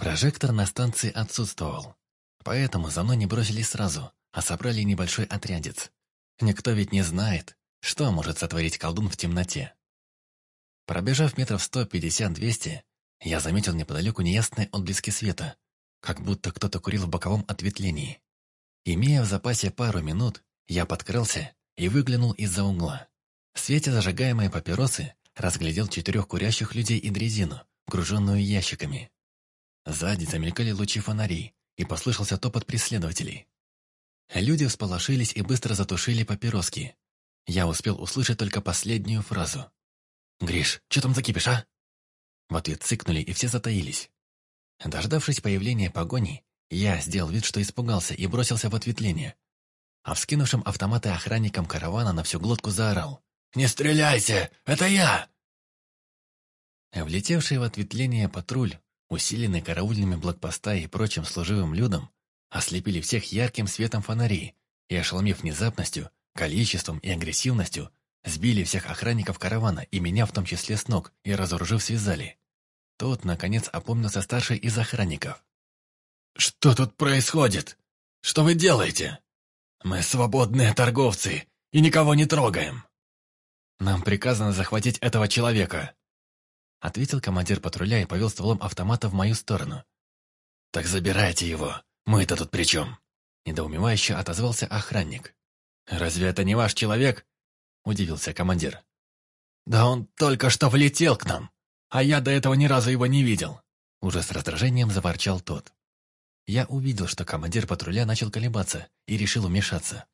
Прожектор на станции отсутствовал. Поэтому за мной не бросились сразу, а собрали небольшой отрядец. Никто ведь не знает, что может сотворить колдун в темноте. Пробежав метров сто пятьдесят-двести, я заметил неподалеку неясные отблески света, как будто кто-то курил в боковом ответвлении. Имея в запасе пару минут, я подкрался и выглянул из-за угла. В свете зажигаемой папиросы разглядел четырех курящих людей и дрезину, груженную ящиками. Сзади замелькали лучи фонарей, и послышался топот преследователей. Люди всполошились и быстро затушили папироски. Я успел услышать только последнюю фразу. «Гриш, что там закипишь, а?» В ответ цыкнули, и все затаились. Дождавшись появления погони, я сделал вид, что испугался и бросился в ответвление. А вскинувшим автоматы охранникам каравана на всю глотку заорал. «Не стреляйте! Это я!» Влетевший в ответвление патруль, усиленный караульными блокпоста и прочим служивым людом, ослепили всех ярким светом фонарей и, ошеломив внезапностью, количеством и агрессивностью, сбили всех охранников каравана и меня в том числе с ног и, разоружив, связали. Тут, наконец, опомнился старший из охранников. «Что тут происходит? Что вы делаете? Мы свободные торговцы и никого не трогаем!» «Нам приказано захватить этого человека», ответил командир патруля и повел стволом автомата в мою сторону. «Так забирайте его, мы-то тут при чем?» Недоумевающе отозвался охранник. «Разве это не ваш человек?» Удивился командир. «Да он только что влетел к нам, а я до этого ни разу его не видел!» Уже с раздражением заворчал тот. Я увидел, что командир патруля начал колебаться и решил вмешаться.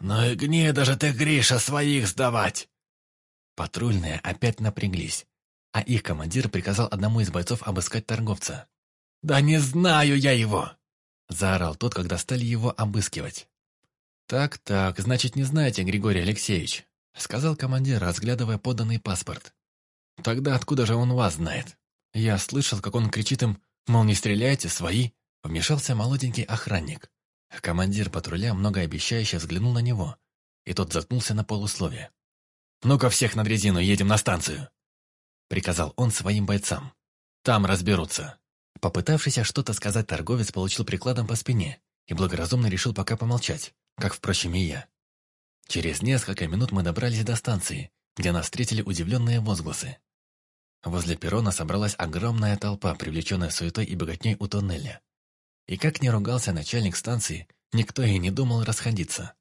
«Ну и гнида же ты, Гриша, своих сдавать!» Патрульные опять напряглись, а их командир приказал одному из бойцов обыскать торговца. «Да не знаю я его!» – заорал тот, когда стали его обыскивать. «Так-так, значит, не знаете, Григорий Алексеевич», – сказал командир, разглядывая поданный паспорт. «Тогда откуда же он вас знает? Я слышал, как он кричит им, мол, не стреляйте, свои!» Вмешался молоденький охранник. Командир патруля многообещающе взглянул на него, и тот заткнулся на полусловие. «Ну-ка всех на дрезину, едем на станцию!» Приказал он своим бойцам. «Там разберутся». Попытавшийся что-то сказать торговец получил прикладом по спине и благоразумно решил пока помолчать, как, впрочем, и я. Через несколько минут мы добрались до станции, где нас встретили удивленные возгласы. Возле перрона собралась огромная толпа, привлеченная суетой и богатней у тоннеля. И как не ругался начальник станции, никто и не думал расходиться.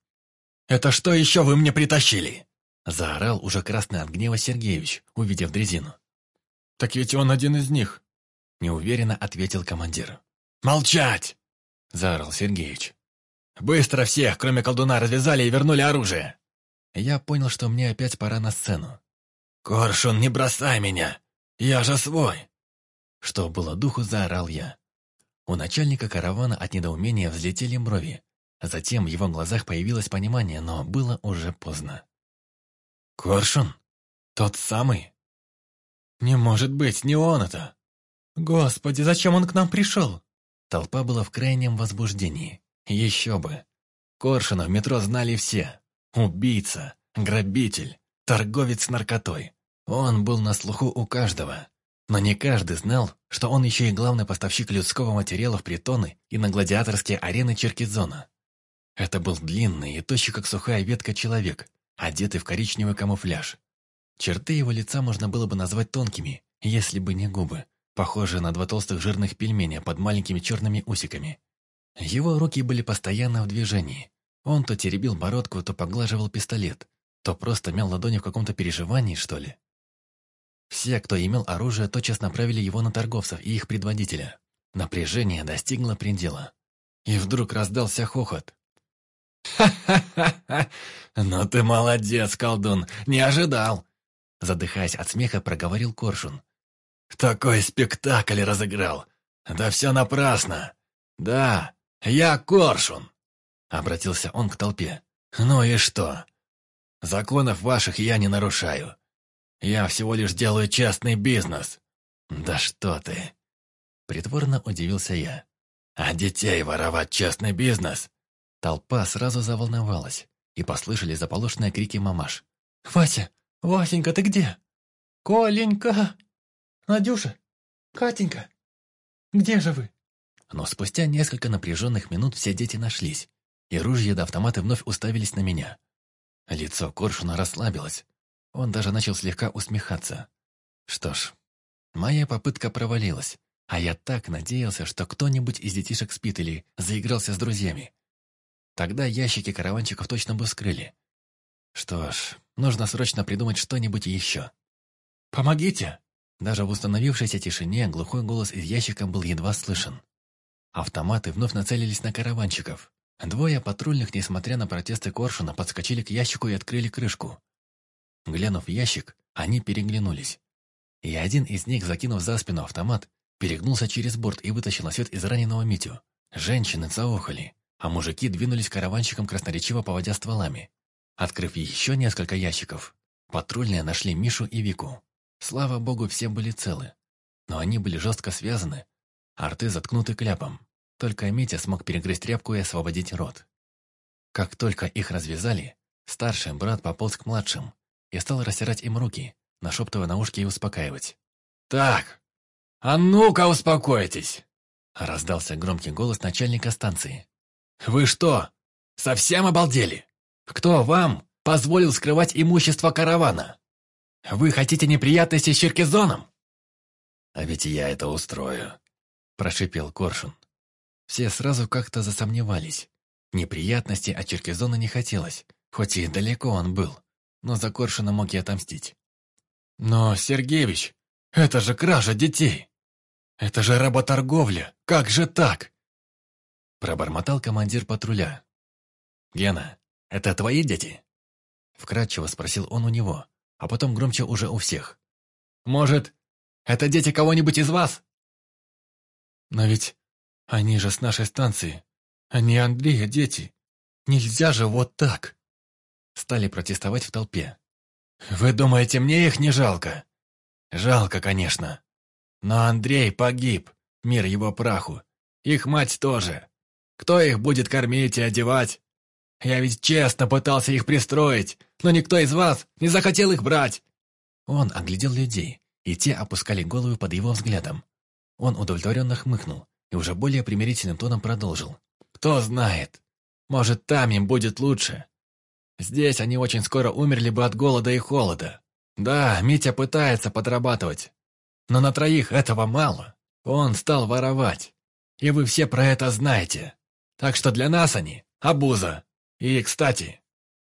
«Это что еще вы мне притащили?» Заорал уже красный от гнева Сергеевич, увидев дрезину. «Так ведь он один из них», — неуверенно ответил командир. «Молчать!» — заорал Сергеевич. «Быстро всех, кроме колдуна, развязали и вернули оружие!» Я понял, что мне опять пора на сцену. «Коршун, не бросай меня! Я же свой!» Что было духу, заорал я. У начальника каравана от недоумения взлетели брови. Затем в его глазах появилось понимание, но было уже поздно. «Коршун? Тот самый?» «Не может быть, не он это!» «Господи, зачем он к нам пришел?» Толпа была в крайнем возбуждении. Еще бы. Коршуна в метро знали все. Убийца, грабитель, торговец наркотой. Он был на слуху у каждого. Но не каждый знал, что он еще и главный поставщик людского материала в притоны и на гладиаторские арены Черкизона. Это был длинный и тощий, как сухая ветка, человек, одетый в коричневый камуфляж. Черты его лица можно было бы назвать тонкими, если бы не губы, похожие на два толстых жирных пельменя под маленькими черными усиками. Его руки были постоянно в движении. Он то теребил бородку, то поглаживал пистолет, то просто мял ладони в каком-то переживании, что ли. Все, кто имел оружие, тотчас направили его на торговцев и их предводителя. Напряжение достигло предела. И вдруг раздался хохот. «Ха-ха-ха! Ну ты молодец, колдун! Не ожидал!» Задыхаясь от смеха, проговорил Коршун. «Такой спектакль разыграл! Да все напрасно! Да, я Коршун!» Обратился он к толпе. «Ну и что? Законов ваших я не нарушаю. Я всего лишь делаю частный бизнес. Да что ты!» Притворно удивился я. «А детей воровать частный бизнес? Толпа сразу заволновалась, и послышали заполошенные крики мамаш. «Вася! Васенька, ты где? Коленька! Надюша! Катенька!» Где же вы?» Но спустя несколько напряженных минут все дети нашлись, и ружья до автоматы вновь уставились на меня. Лицо Коршуна расслабилось. Он даже начал слегка усмехаться. Что ж, моя попытка провалилась, а я так надеялся, что кто-нибудь из детишек спит или заигрался с друзьями. Тогда ящики караванчиков точно бы скрыли. Что ж, нужно срочно придумать что-нибудь еще. «Помогите!» Даже в установившейся тишине глухой голос из ящика был едва слышен. Автоматы вновь нацелились на караванчиков. Двое патрульных, несмотря на протесты Коршуна, подскочили к ящику и открыли крышку. Глянув в ящик, они переглянулись. И один из них, закинув за спину автомат, перегнулся через борт и вытащил на свет израненного Митю. Женщины заохали, а мужики двинулись караванчиком красноречиво поводя стволами. Открыв еще несколько ящиков, патрульные нашли Мишу и Вику. Слава богу, все были целы. Но они были жестко связаны, а рты заткнуты кляпом. Только Митя смог перегрызть тряпку и освободить рот. Как только их развязали, старший брат пополз к младшим и стал растирать им руки, нашептывая на ушки и успокаивать. «Так, а ну-ка успокойтесь!» Раздался громкий голос начальника станции. «Вы что, совсем обалдели? Кто вам позволил скрывать имущество каравана? Вы хотите неприятности с Черкизоном?» «А ведь я это устрою», – прошипел Коршун. Все сразу как-то засомневались. Неприятностей от Черкизона не хотелось, хоть и далеко он был, но за Коршуна мог и отомстить. «Но, Сергеевич, это же кража детей! Это же работорговля! Как же так?» Пробормотал командир патруля. «Гена, это твои дети?» Вкратчиво спросил он у него, а потом громче уже у всех. «Может, это дети кого-нибудь из вас?» «Но ведь они же с нашей станции. Они Андрея дети. Нельзя же вот так!» Стали протестовать в толпе. «Вы думаете, мне их не жалко?» «Жалко, конечно. Но Андрей погиб, мир его праху. Их мать тоже. Кто их будет кормить и одевать? Я ведь честно пытался их пристроить, но никто из вас не захотел их брать!» Он оглядел людей, и те опускали голову под его взглядом. Он удовлетворенно хмыкнул и уже более примирительным тоном продолжил. «Кто знает, может, там им будет лучше. Здесь они очень скоро умерли бы от голода и холода. Да, Митя пытается подрабатывать, но на троих этого мало. Он стал воровать, и вы все про это знаете. Так что для нас они – обуза. И, кстати,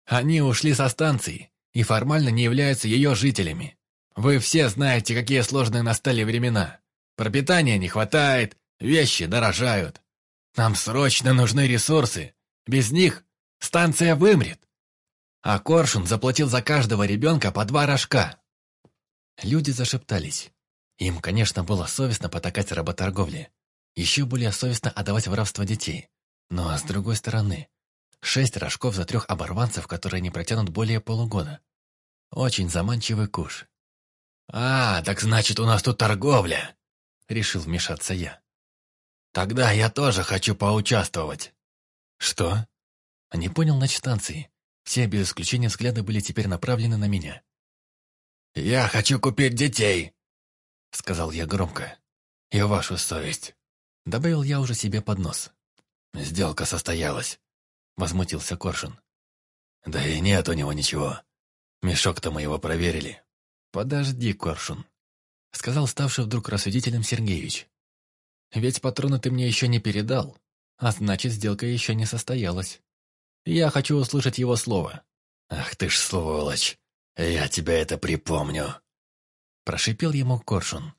они ушли со станции и формально не являются ее жителями. Вы все знаете, какие сложные настали времена. Пропитания не хватает, вещи дорожают. Нам срочно нужны ресурсы. Без них станция вымрет. А Коршун заплатил за каждого ребенка по два рожка. Люди зашептались. Им, конечно, было совестно потакать работорговле. Еще более совестно отдавать воровство детей. Но, с другой стороны, Шесть рожков за трех оборванцев, которые не протянут более полугода. Очень заманчивый куш. «А, так значит, у нас тут торговля!» Решил вмешаться я. «Тогда я тоже хочу поучаствовать». «Что?» Не понял на станции. Все без исключения взгляды были теперь направлены на меня. «Я хочу купить детей!» Сказал я громко. «И вашу совесть!» Добавил я уже себе под нос. «Сделка состоялась. Возмутился Коршун. Да и нет у него ничего. Мешок-то мы его проверили. Подожди, Коршун. Сказал ставший вдруг рассудителем Сергеевич. Ведь патроны ты мне еще не передал, а значит, сделка еще не состоялась. Я хочу услышать его слово. Ах ты ж сволочь, я тебя это припомню. Прошипел ему Коршун.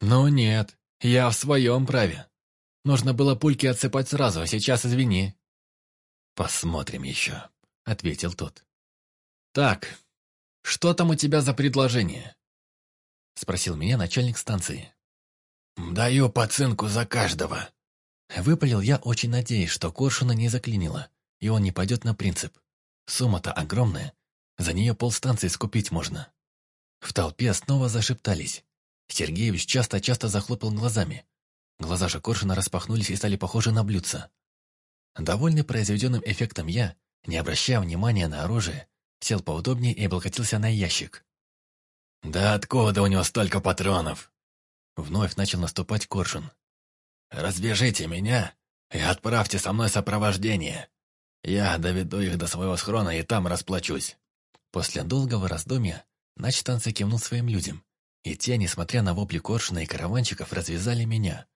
Ну нет, я в своем праве. Нужно было пульки отсыпать сразу, а сейчас извини. «Посмотрим еще», — ответил тот. «Так, что там у тебя за предложение?» — спросил меня начальник станции. «Даю пацинку за каждого». Выпалил я, очень надеясь, что Коршуна не заклинило, и он не пойдет на принцип. Сумма-то огромная, за нее полстанции скупить можно. В толпе снова зашептались. Сергеевич часто-часто захлопал глазами. Глаза же Коршуна распахнулись и стали похожи на блюдца. Довольный произведенным эффектом я, не обращая внимания на оружие, сел поудобнее и облокотился на ящик. «Да откуда у него столько патронов?» Вновь начал наступать Коршун. Развяжите меня и отправьте со мной сопровождение. Я доведу их до своего схрона и там расплачусь». После долгого раздумья начтанцы кивнул своим людям, и те, несмотря на вопли коршуна и караванчиков, развязали меня.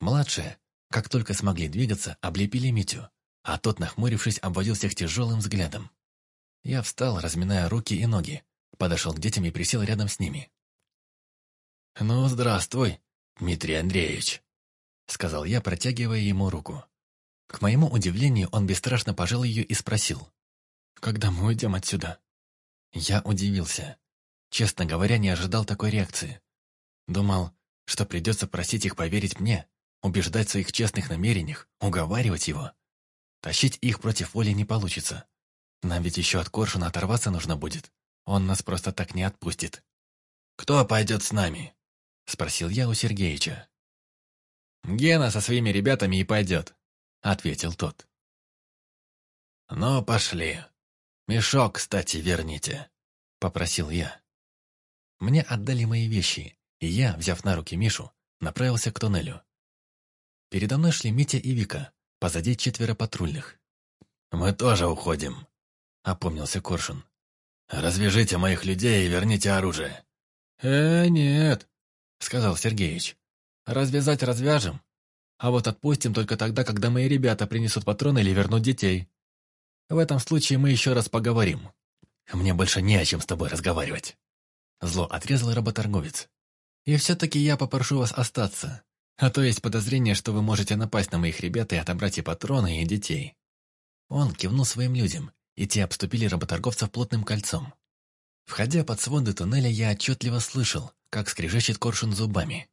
Младшие, как только смогли двигаться, облепили Митю, а тот, нахмурившись, обводил всех тяжелым взглядом. Я встал, разминая руки и ноги, подошел к детям и присел рядом с ними. «Ну, здравствуй, Дмитрий Андреевич», — сказал я, протягивая ему руку. К моему удивлению, он бесстрашно пожал ее и спросил. «Когда мы уйдем отсюда?» Я удивился. Честно говоря, не ожидал такой реакции. Думал, что придется просить их поверить мне, убеждать в своих честных намерениях, уговаривать его. Тащить их против воли не получится. Нам ведь еще от Коршуна оторваться нужно будет. Он нас просто так не отпустит. «Кто пойдет с нами?» — спросил я у Сергеича. «Гена со своими ребятами и пойдет», — ответил тот. «Ну, пошли. Мешок, кстати, верните», — попросил я. Мне отдали мои вещи, и я, взяв на руки Мишу, направился к туннелю. Передо мной шли Митя и Вика, позади четверо патрульных. «Мы тоже уходим», — опомнился Коршун. «Развяжите моих людей и верните оружие». «Э, нет», — сказал Сергеич. «Развязать развяжем, а вот отпустим только тогда, когда мои ребята принесут патроны или вернут детей. В этом случае мы еще раз поговорим». «Мне больше не о чем с тобой разговаривать». Зло отрезал работорговец. «И все-таки я попрошу вас остаться, а то есть подозрение, что вы можете напасть на моих ребят и отобрать и патроны, и детей». Он кивнул своим людям, и те обступили работорговцев плотным кольцом. Входя под своды туннеля, я отчетливо слышал, как скрежещет коршун зубами.